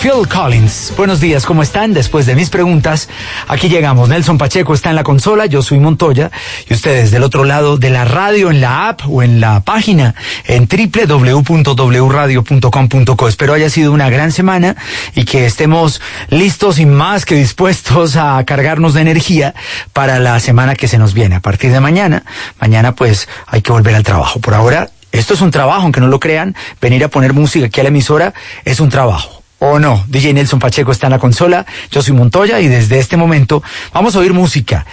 Phil Collins. Buenos días, ¿cómo están? Después de mis preguntas, aquí llegamos. Nelson Pacheco está en la consola, yo soy Montoya y ustedes del otro lado de la radio, en la app o en la página en www.wradio.com.co. Espero haya sido una gran semana y que estemos listos y más que dispuestos a cargarnos de energía para la semana que se nos viene. A partir de mañana, mañana pues hay que volver al trabajo. Por ahora esto es un trabajo, aunque no lo crean, venir a poner música aquí a la emisora es un trabajo. ¿O no? DJ Nelson Pacheco está en la consola, yo soy Montoya y desde este momento vamos a oír música.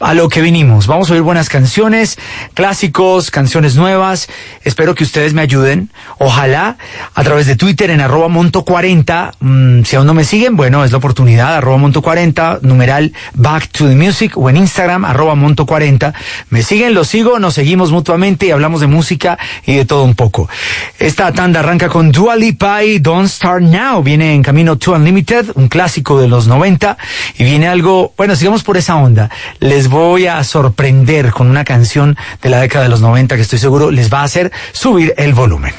A lo que vinimos, vamos a oír buenas canciones, clásicos, canciones nuevas. Espero que ustedes me ayuden. Ojalá a través de Twitter en arroba monto40. Mm, si aún no me siguen, bueno, es la oportunidad, arroba monto40, numeral back to the music o en Instagram arroba monto40. Me siguen, los sigo, nos seguimos mutuamente y hablamos de música y de todo un poco. Esta tanda arranca con Dua Lipa Don't Start Now viene en camino To Unlimited, un clásico de los 90, y viene algo, bueno, sigamos por esa onda. Les voy a sorprender con una canción de la década de los 90 que estoy seguro les va a hacer subir el volumen.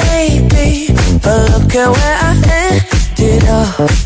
Baby. But look at where I ended up.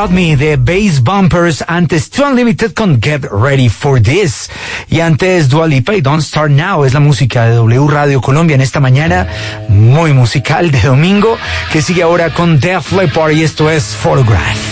Got Me de Bass Bumpers, antes Too Unlimited con Get Ready for This y antes Dua Lipa y Don't Start Now es la música de W Radio Colombia en esta mañana muy musical de domingo que sigue ahora con Def Leppard y esto es Photograph.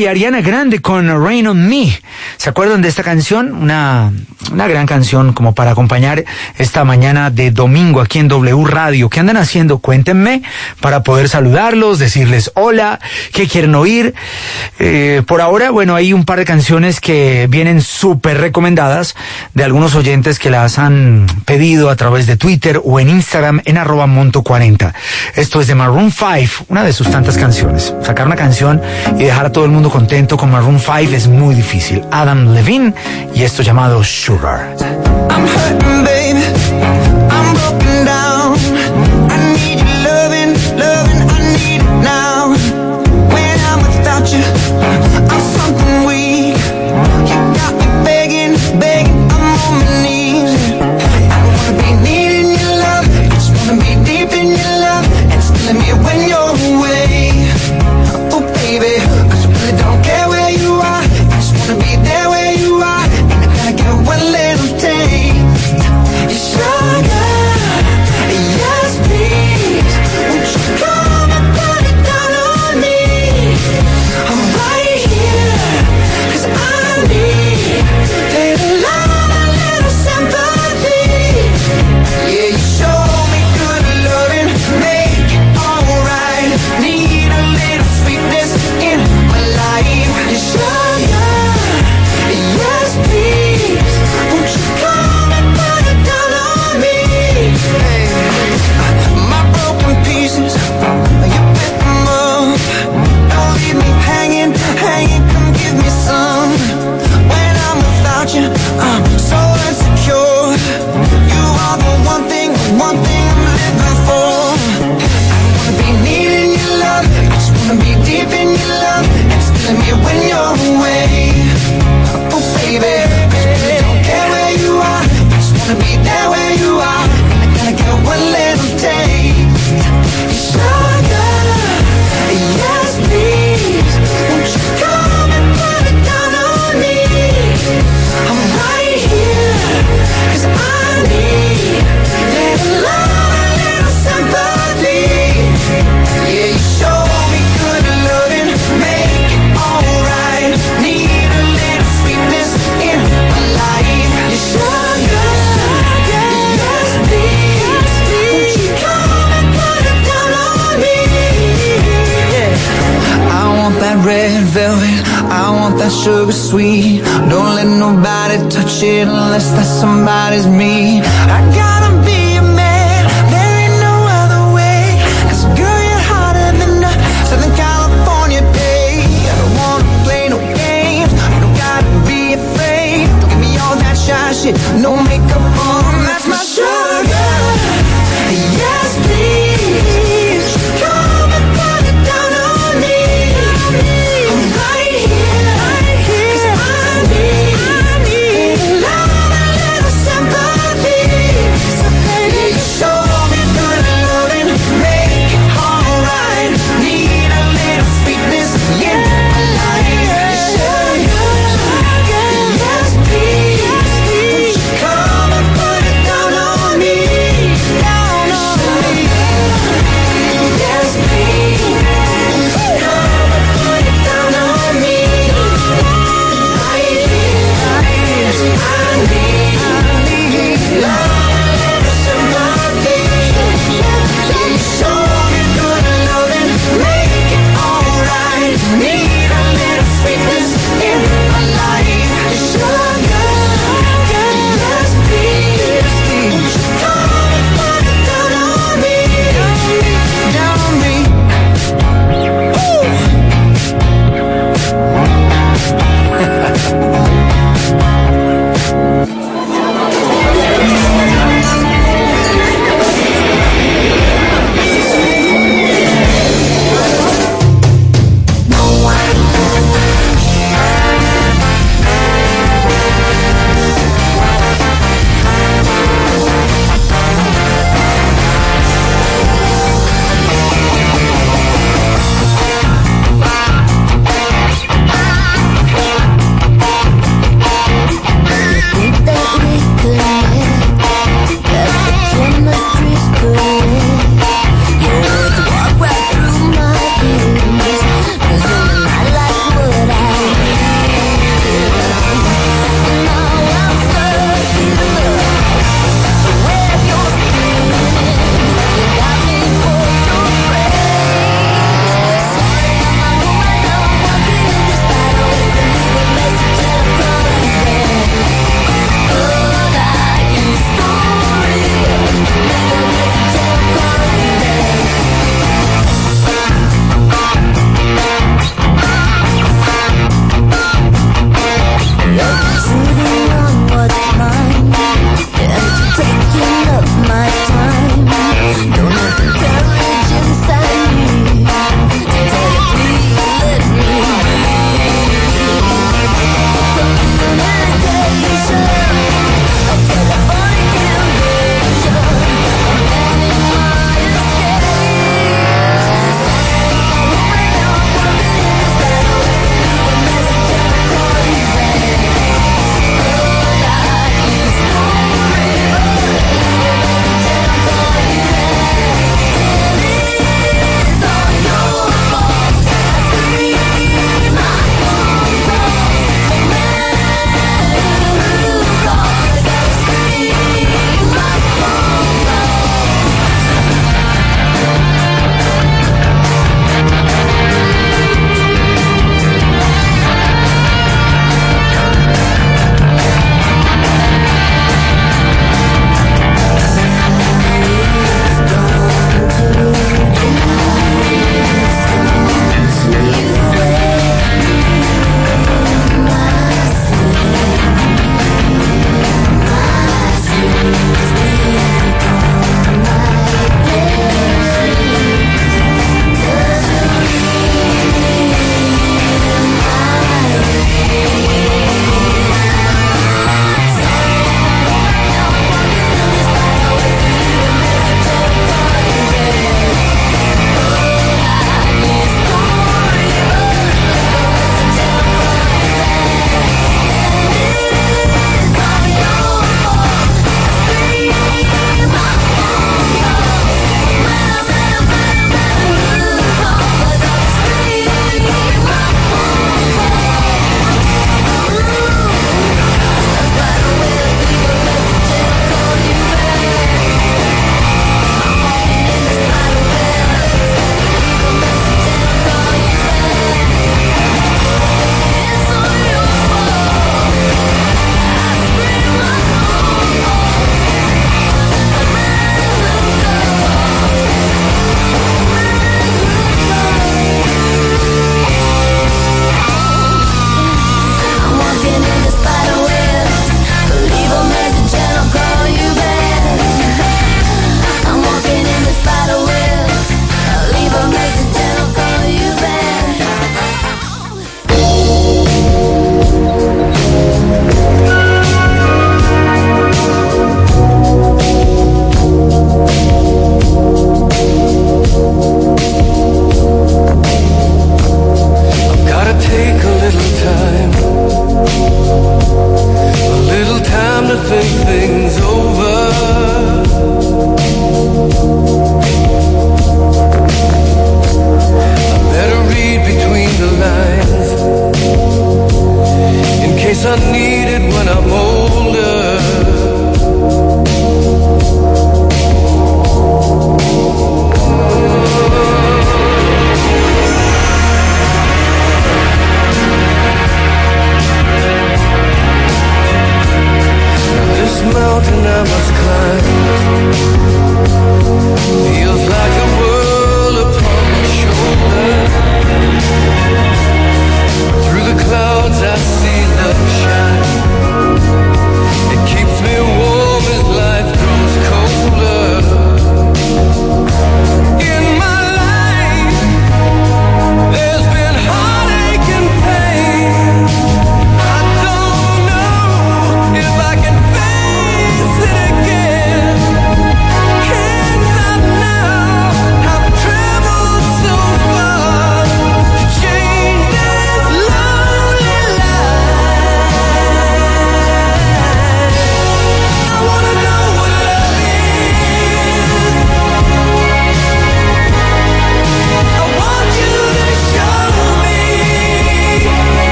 y Ariana Grande con Rain on Me. ¿Se acuerdan de esta canción? Una una gran canción como para acompañar esta mañana de domingo aquí en W Radio. ¿Qué andan haciendo? Cuéntenme para poder saludarlos, decirles hola, qué quieren oír. Eh, por ahora, bueno, hay un par de canciones que vienen súper recomendadas de algunos oyentes que las han pedido a través de Twitter o en Instagram en arroba monto 40. Esto es de Maroon 5, una de sus tantas canciones. Sacar una canción y dejar a todo el mundo contento con Maroon 5 es muy difícil. Adam Levine y esto llamado Sure. I'm hurting, baby.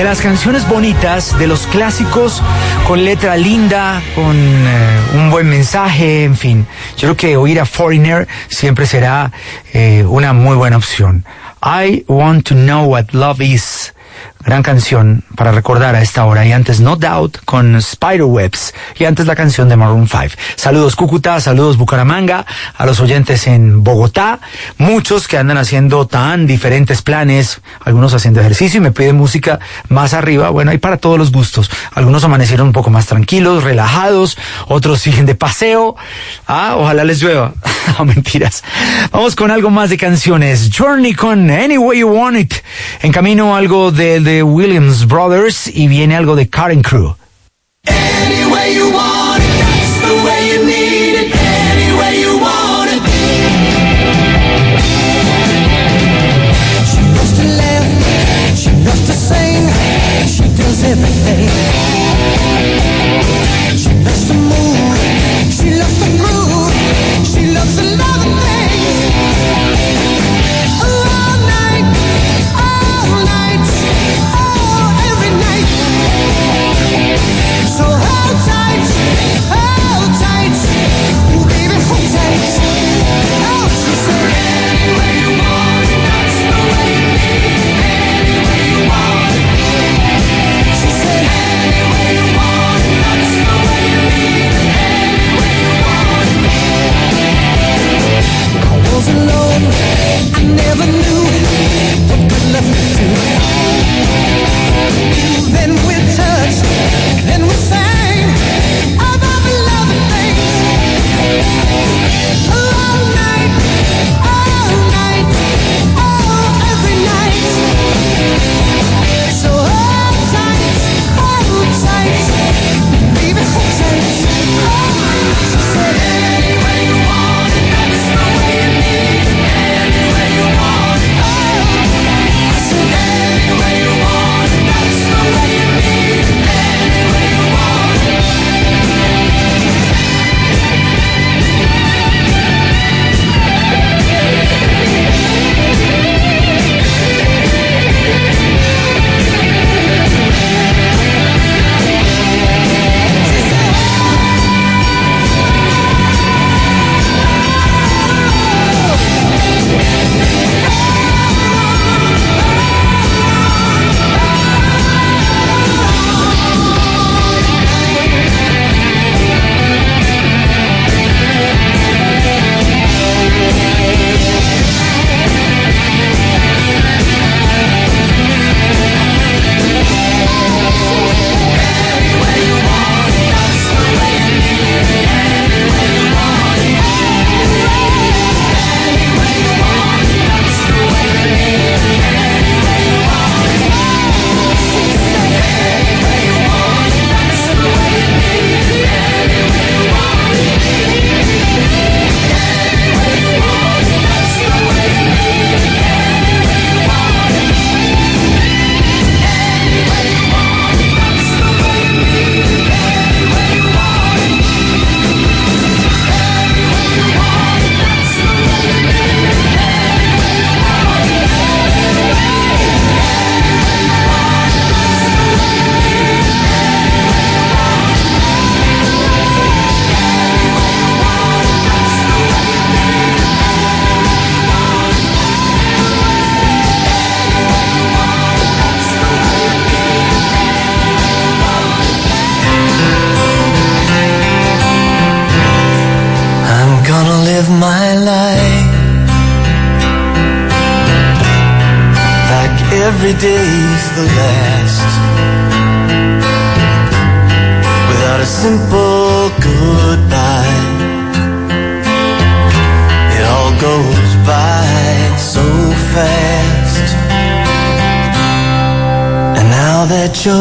De las canciones bonitas, de los clásicos con letra linda, con eh, un buen mensaje, en fin. Yo creo que oír a Foreigner siempre será eh, una muy buena opción. I want to know what love is. Gran canción para recordar a esta hora. Y antes No Doubt con Spiderwebs. Y antes la canción de Maroon 5. Saludos Cúcuta, saludos Bucaramanga, a los oyentes en Bogotá. Muchos que andan haciendo tan diferentes planes. Algunos haciendo ejercicio y me piden música más arriba. Bueno, hay para todos los gustos. Algunos amanecieron un poco más tranquilos, relajados. Otros siguen de paseo. Ah, ojalá les llueva. no, mentiras. Vamos con algo más de canciones. Journey con Any Way You Want It. En camino algo de, de Williams Brothers y viene algo de Karen Crew. Any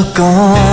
gone.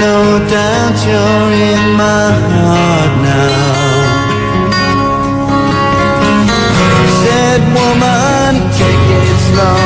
no doubt you're in my heart now. Said woman, take it slow.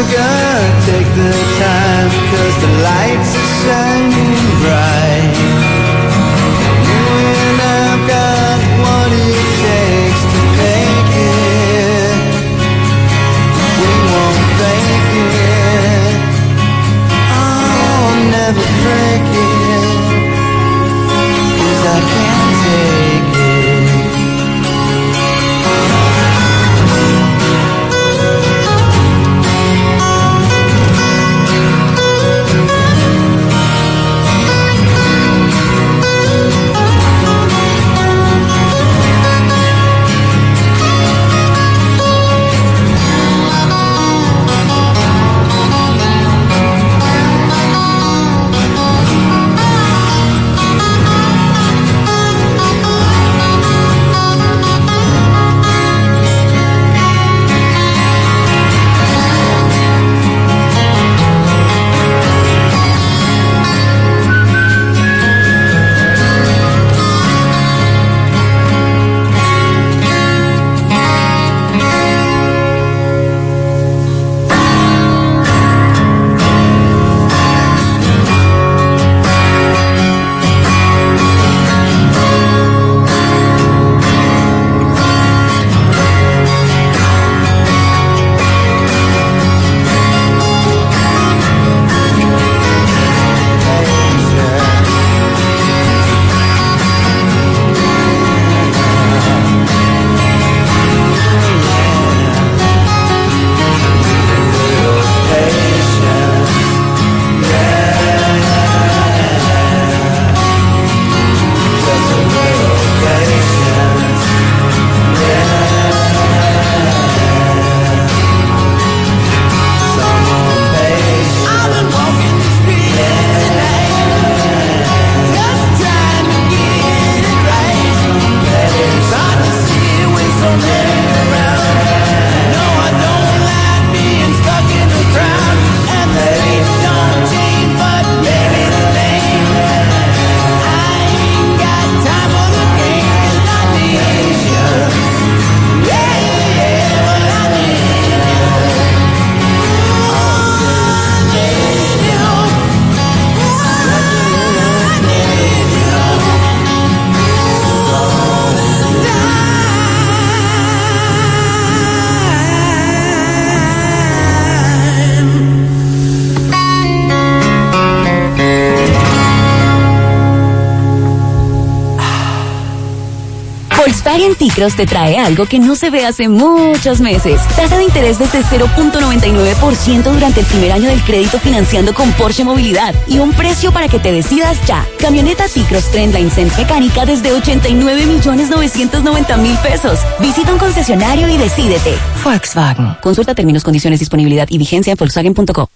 sugar, take the time, cause the lights are shining bright. T-Cross te trae algo que no se ve hace muchos meses. Tasa de interés desde 0.99% durante el primer año del crédito financiando con Porsche Movilidad y un precio para que te decidas ya. Camioneta T-Cross Trendline Sense mecánica desde 89 millones 990 mil pesos. Visita un concesionario y decídete. Volkswagen. Consulta términos, condiciones, disponibilidad y vigencia en Volkswagen.co.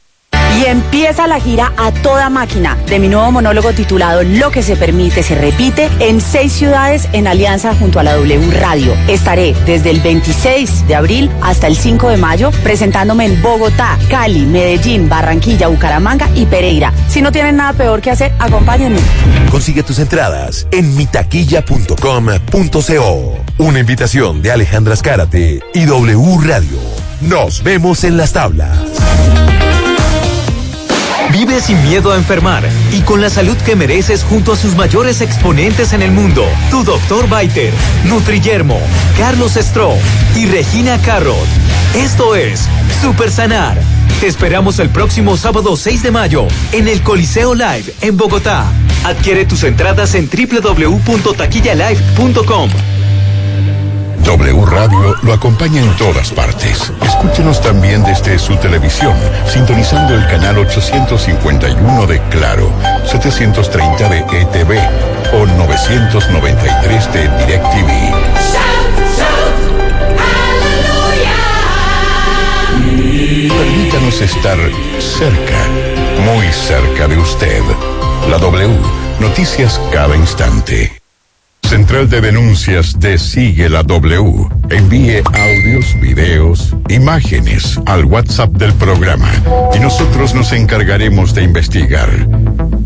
Empieza la gira a toda máquina de mi nuevo monólogo titulado Lo que se permite se repite en seis ciudades en alianza junto a la W Radio. Estaré desde el 26 de abril hasta el 5 de mayo presentándome en Bogotá, Cali, Medellín, Barranquilla, Bucaramanga y Pereira. Si no tienen nada peor que hacer, acompáñenme. Consigue tus entradas en mitaquilla.com.co. Una invitación de Alejandra Escárate y W Radio. Nos vemos en las tablas. Vive sin miedo a enfermar y con la salud que mereces junto a sus mayores exponentes en el mundo. Tu doctor Baiter, Nutriyermo, Carlos Estro y Regina Carrot. Esto es Super Sanar. Te esperamos el próximo sábado 6 de mayo en el Coliseo Live en Bogotá. Adquiere tus entradas en www.taquillalive.com. W Radio lo acompaña en todas partes. Escúchenos también desde su televisión, sintonizando el canal 851 de Claro, 730 de ETV o 993 de DirecTV. Permítanos estar cerca, muy cerca de usted. La W, noticias cada instante. Central de Denuncias de Sigue la W. Envíe audios, videos, imágenes al WhatsApp del programa y nosotros nos encargaremos de investigar.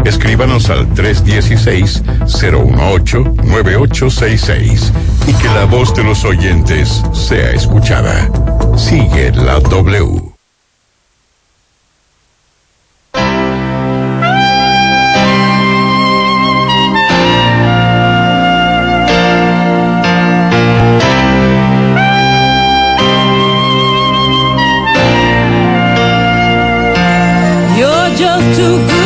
Escríbanos al 316-018-9866 y que la voz de los oyentes sea escuchada. Sigue la W. to